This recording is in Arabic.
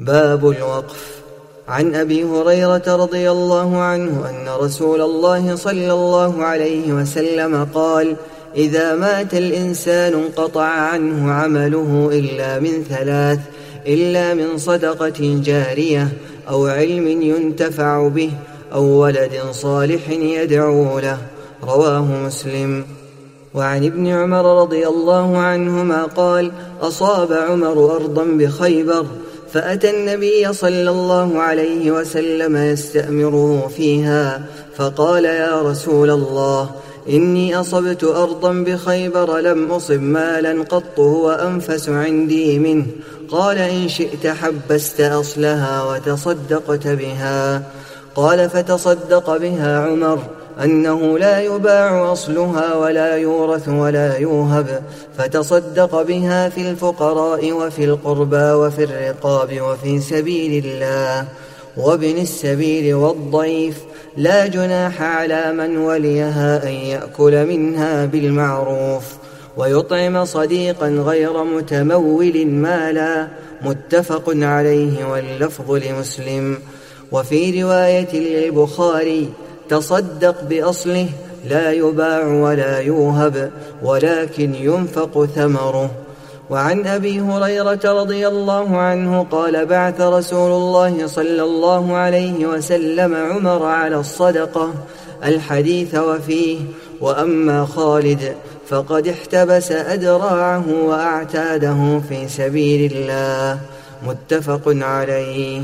باب الوقف. عن أبي هريرة رضي الله عنه أن رسول الله صلى الله عليه وسلم قال إذا مات الإنسان انقطع عنه عمله إلا من ثلاث إلا من صدقة جارية أو علم ينتفع به أو ولد صالح يدعو له. رواه مسلم. وعن ابن عمر رضي الله عنهما قال أصاب عمر أرضا بخيبر فأتى النبي صلى الله عليه وسلم يستأمره فيها فقال يا رسول الله إني أصبت أرضا بخيبر لم أصب مالا قط هو أنفس عندي منه. قال إن شئت حبست أصلها وتصدقت بها. قال فتصدق بها عمر. أنه لا يباع أصلها ولا يورث ولا يوهب فتصدق بها في الفقراء وفي القربى وفي الرقاب وفي سبيل الله وابن السبيل والضيف. لا جناح على من وليها أن يأكل منها بالمعروف ويطعم صديقا غير متمول مالا. متفق عليه واللفظ لمسلم. وفي رواية للبخاري تصدق بأصله لا يباع ولا يوهب ولكن ينفق ثمره. وعن أبي هريرة رضي الله عنه قال بعث رسول الله صلى الله عليه وسلم عمر على الصدقة الحديث وفيه. وأما خالد فقد احتبس أدراعه وأعتاده في سبيل الله. متفق عليه.